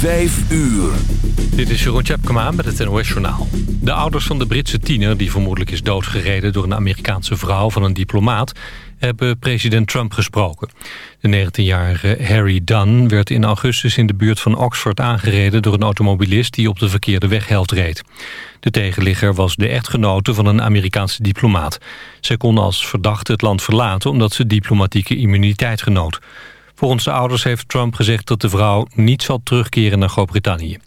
Vijf uur. Dit is Jeroen Tjepkema met het NOS Journaal. De ouders van de Britse tiener, die vermoedelijk is doodgereden... door een Amerikaanse vrouw van een diplomaat... hebben president Trump gesproken. De 19-jarige Harry Dunn werd in augustus in de buurt van Oxford aangereden... door een automobilist die op de verkeerde weghelft reed. De tegenligger was de echtgenote van een Amerikaanse diplomaat. Zij kon als verdachte het land verlaten... omdat ze diplomatieke immuniteit genoot. Volgens de ouders heeft Trump gezegd dat de vrouw niet zal terugkeren naar Groot-Brittannië.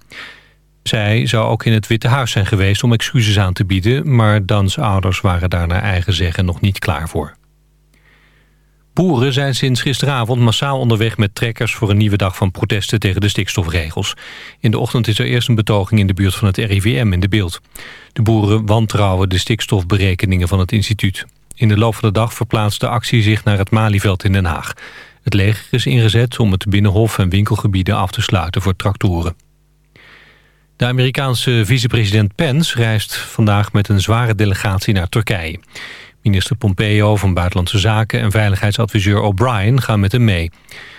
Zij zou ook in het Witte Huis zijn geweest om excuses aan te bieden... maar Dans ouders waren daar naar eigen zeggen nog niet klaar voor. Boeren zijn sinds gisteravond massaal onderweg met trekkers... voor een nieuwe dag van protesten tegen de stikstofregels. In de ochtend is er eerst een betoging in de buurt van het RIVM in de beeld. De boeren wantrouwen de stikstofberekeningen van het instituut. In de loop van de dag verplaatst de actie zich naar het Malieveld in Den Haag. Het leger is ingezet om het binnenhof en winkelgebieden af te sluiten voor tractoren. De Amerikaanse vicepresident Pence reist vandaag met een zware delegatie naar Turkije. Minister Pompeo van Buitenlandse Zaken en veiligheidsadviseur O'Brien gaan met hem mee.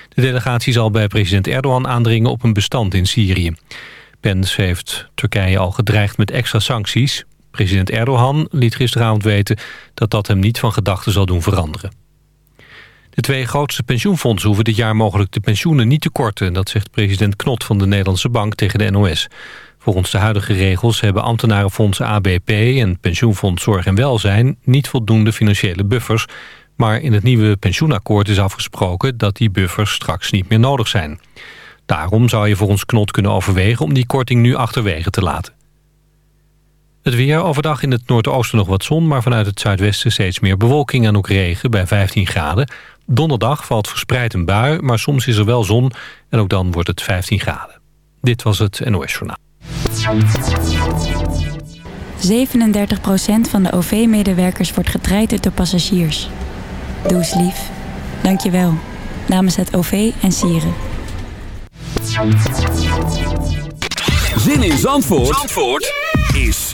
De delegatie zal bij president Erdogan aandringen op een bestand in Syrië. Pence heeft Turkije al gedreigd met extra sancties. President Erdogan liet gisteravond weten dat dat hem niet van gedachten zal doen veranderen. De twee grootste pensioenfondsen hoeven dit jaar mogelijk de pensioenen niet te korten. Dat zegt president Knot van de Nederlandse Bank tegen de NOS. Volgens de huidige regels hebben ambtenarenfonds ABP en pensioenfonds Zorg en Welzijn niet voldoende financiële buffers. Maar in het nieuwe pensioenakkoord is afgesproken dat die buffers straks niet meer nodig zijn. Daarom zou je volgens Knot kunnen overwegen om die korting nu achterwege te laten. Het weer overdag in het noordoosten nog wat zon... maar vanuit het zuidwesten steeds meer bewolking en ook regen bij 15 graden. Donderdag valt verspreid een bui, maar soms is er wel zon... en ook dan wordt het 15 graden. Dit was het NOS Journaal. 37% van de OV-medewerkers wordt getraind door passagiers. Doe eens lief. Dank je wel. Namens het OV en Sieren. Zin in Zandvoort, Zandvoort is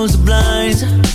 close the blinds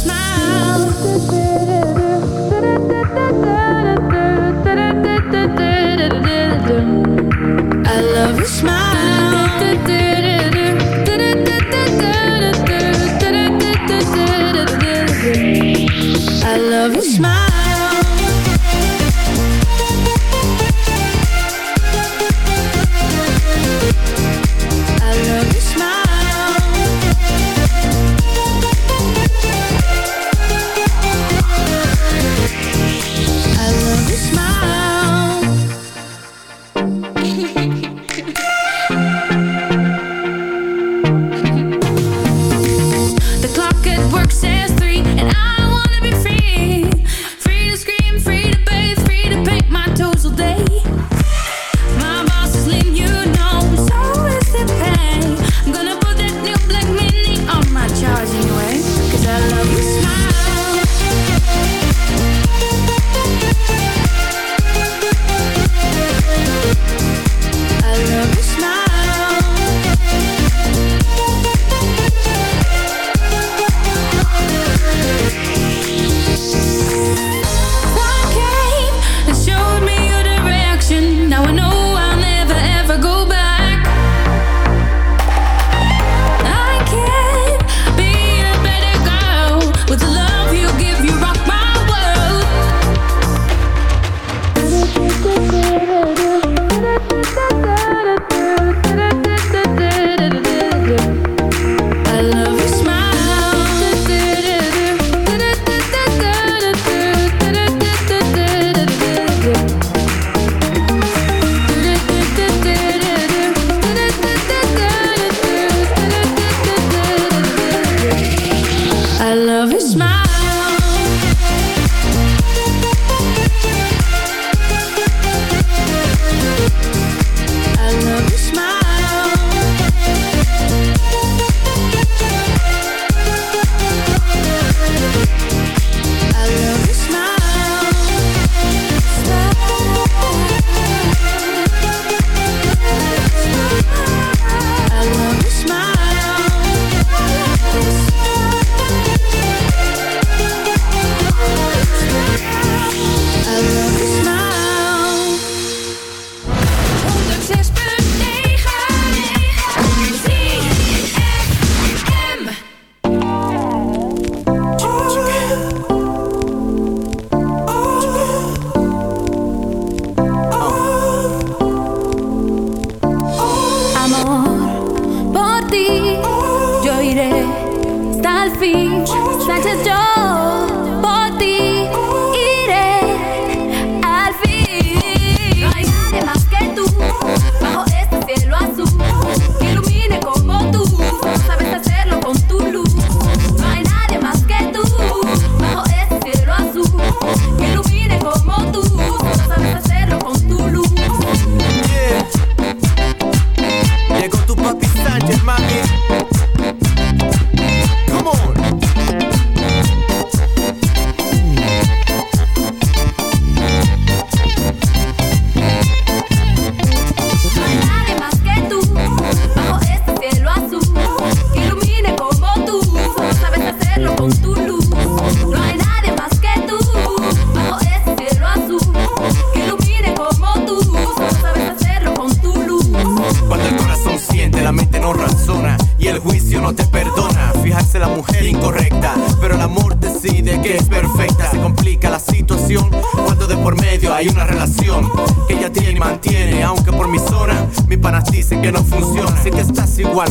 smile.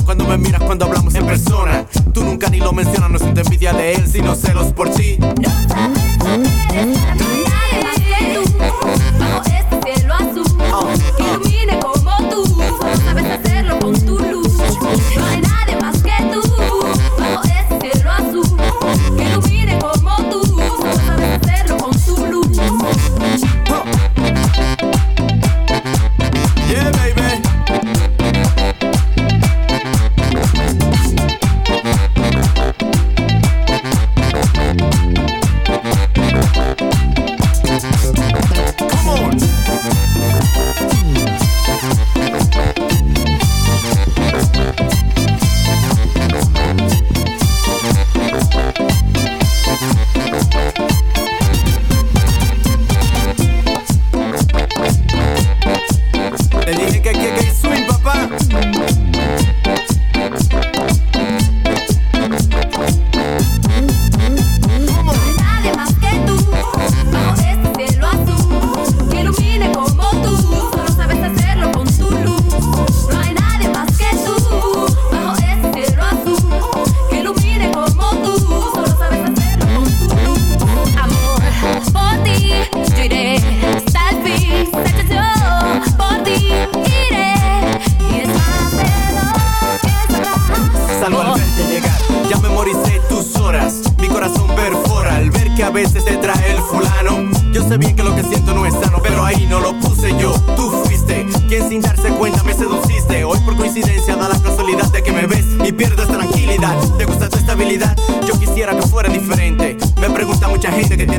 cuando me miras cuando hablamos en persona. Tú nunca ni lo mencionas, no siento envidia de él, sino sé nigga,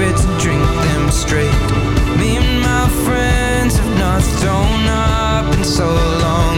straight. Me and my friends have not thrown up in so long.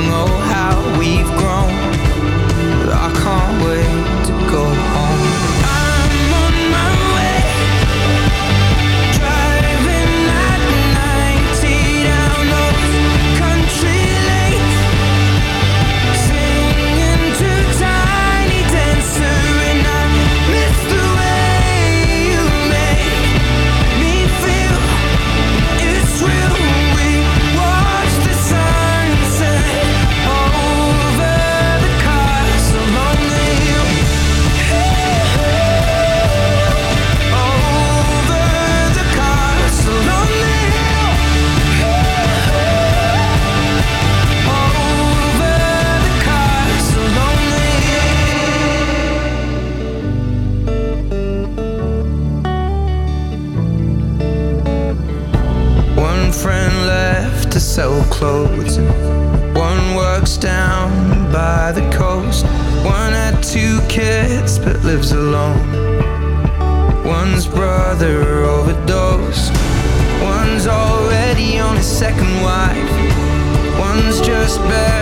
two kids but lives alone. One's brother overdosed. One's already on his second wife. One's just better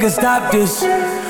nigga, stop this.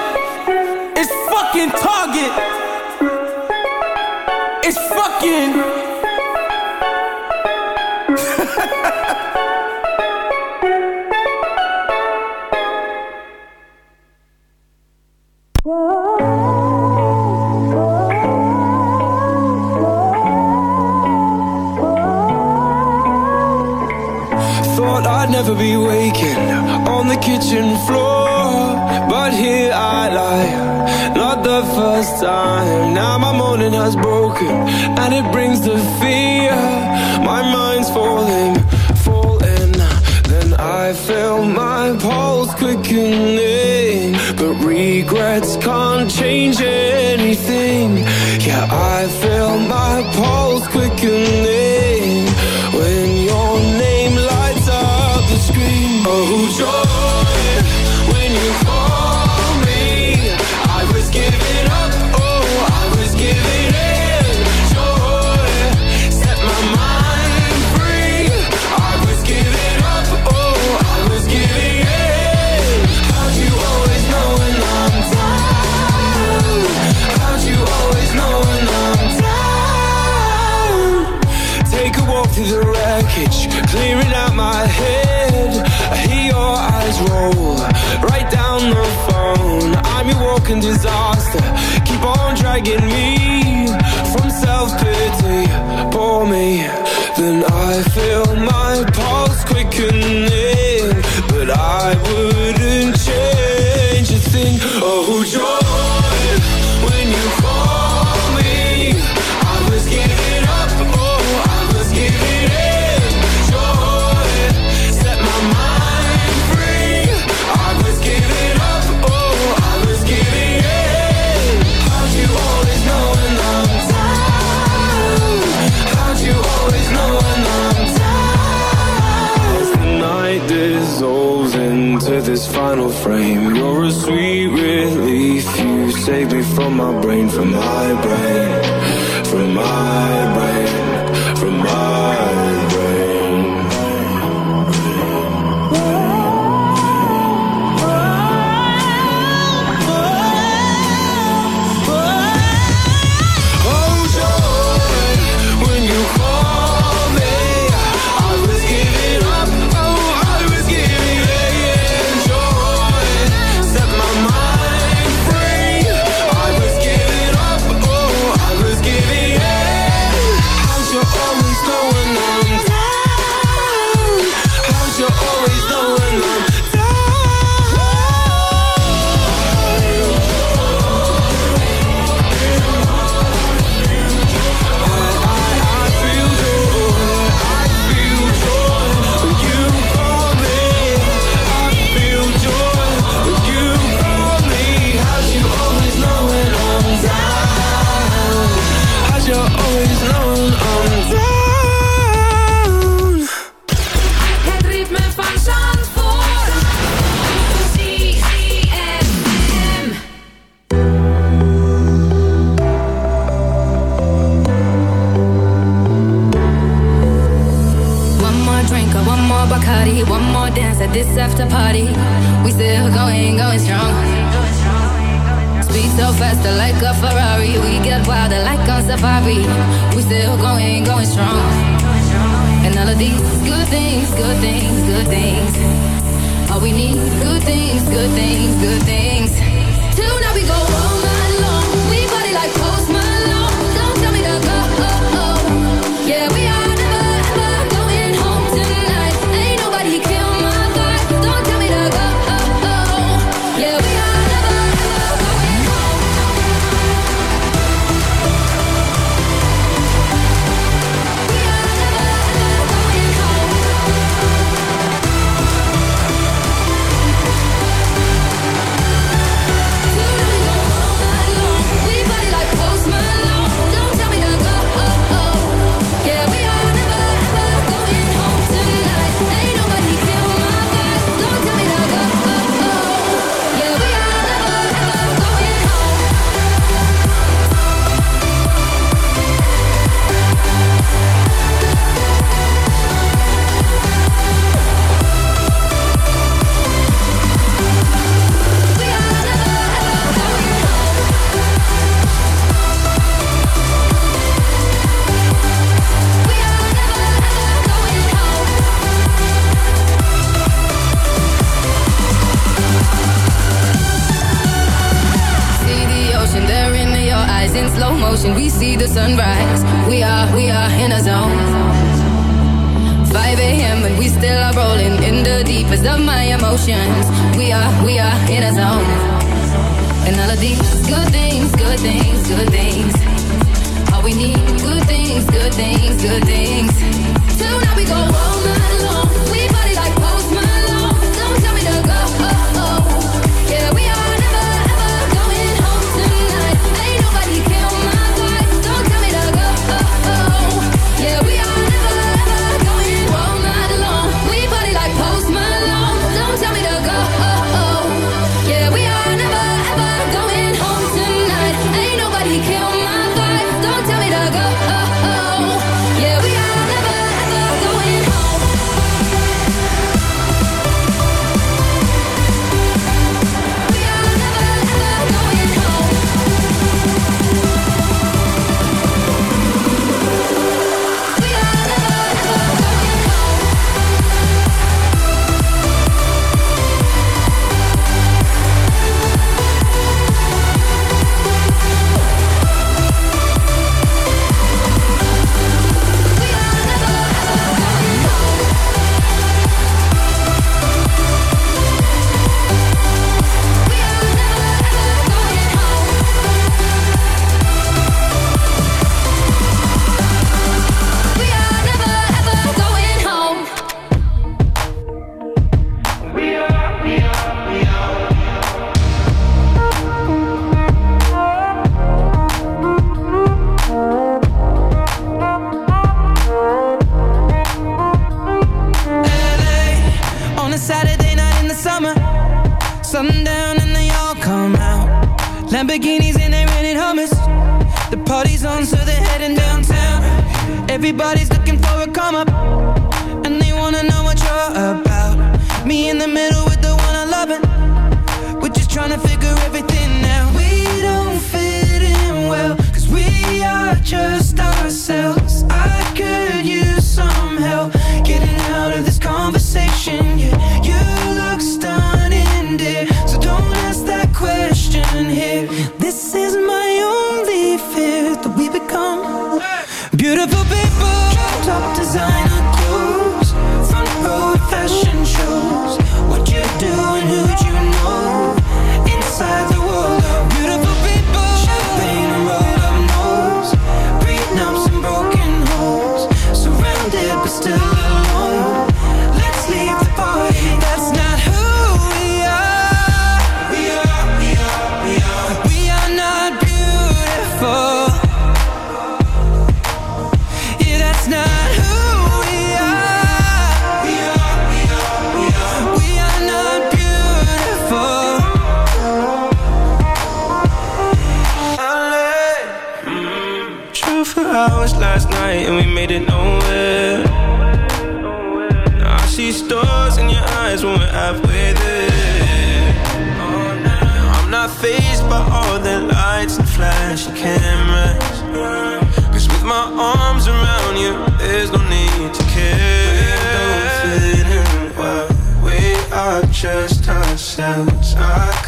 Show. dragging me from self-pity. Pour me, then I feel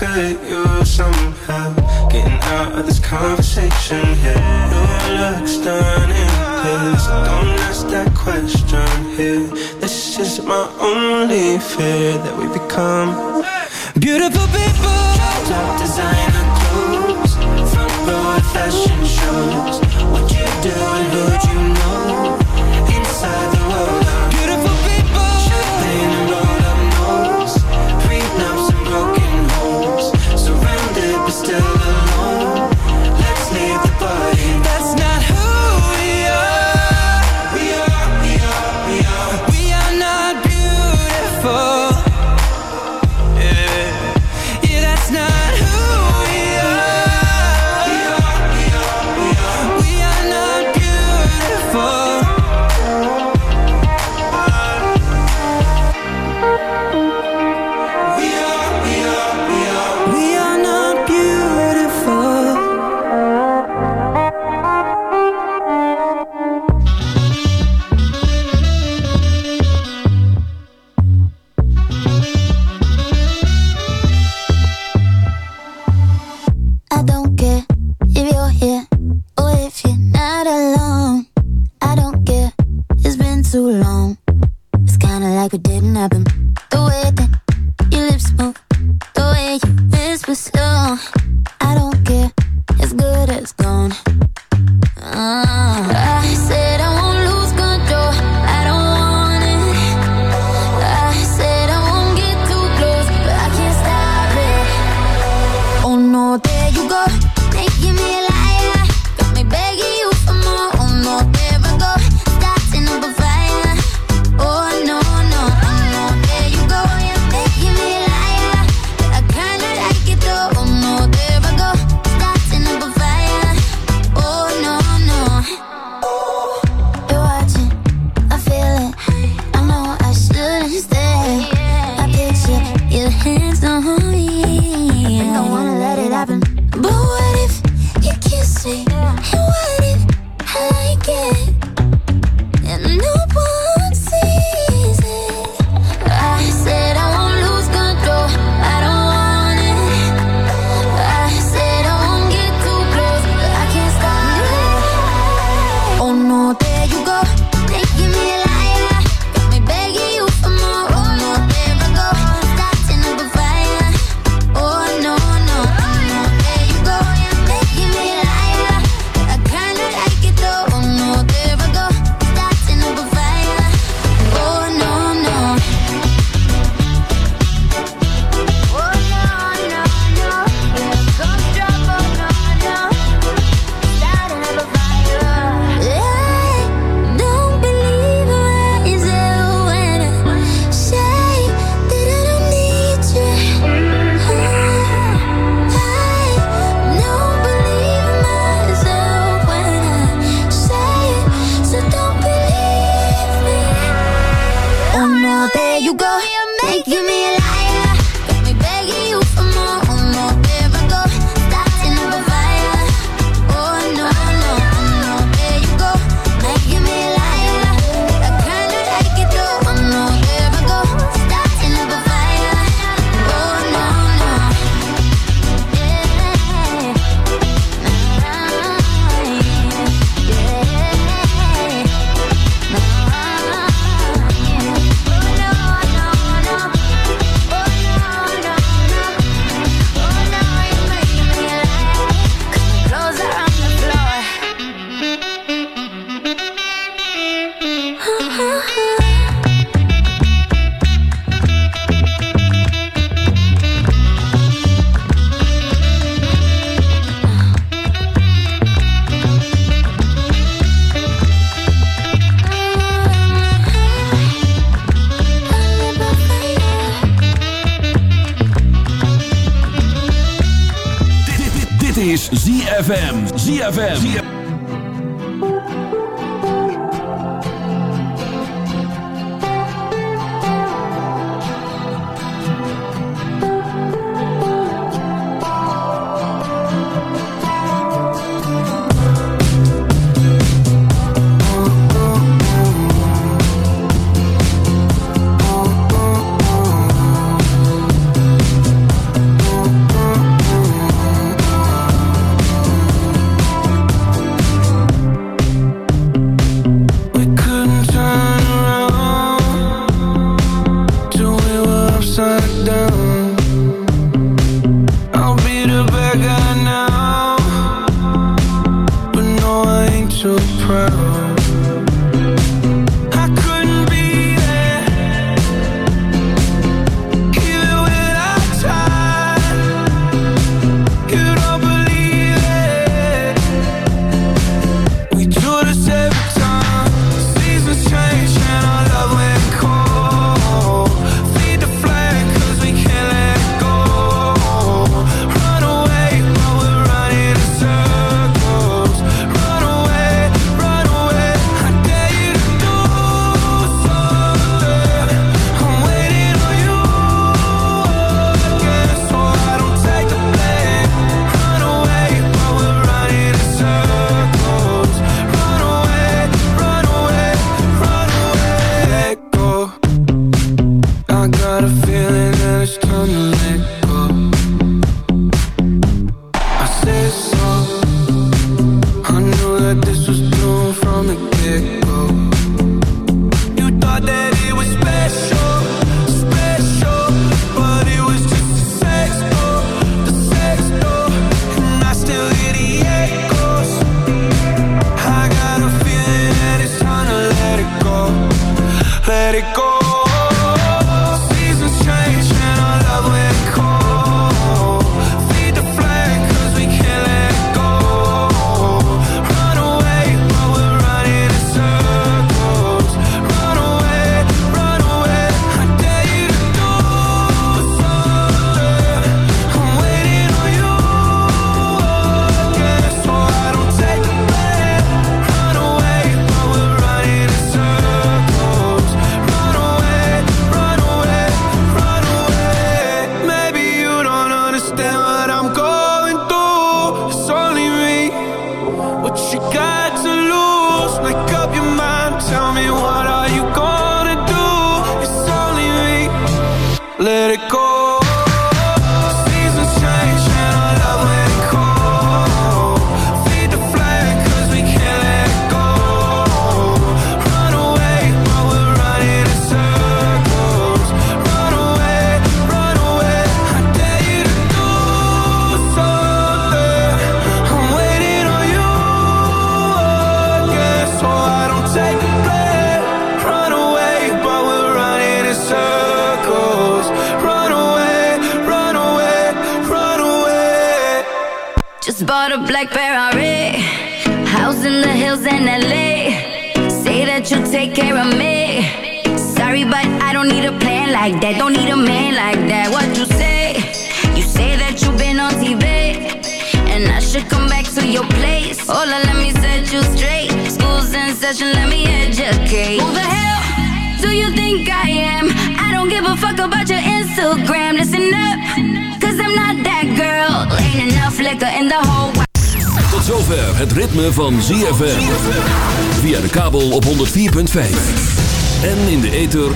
could use some getting out of this conversation here. Your looks stunning, in. Don't ask that question here. This is my only fear that we become beautiful people. Top design.